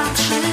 touch